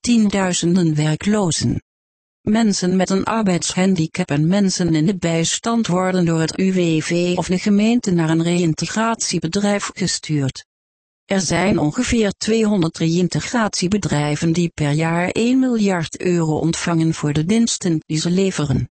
tienduizenden werklozen. Mensen met een arbeidshandicap en mensen in de bijstand worden door het UWV of de gemeente naar een reïntegratiebedrijf gestuurd. Er zijn ongeveer 200 reïntegratiebedrijven die per jaar 1 miljard euro ontvangen voor de diensten die ze leveren.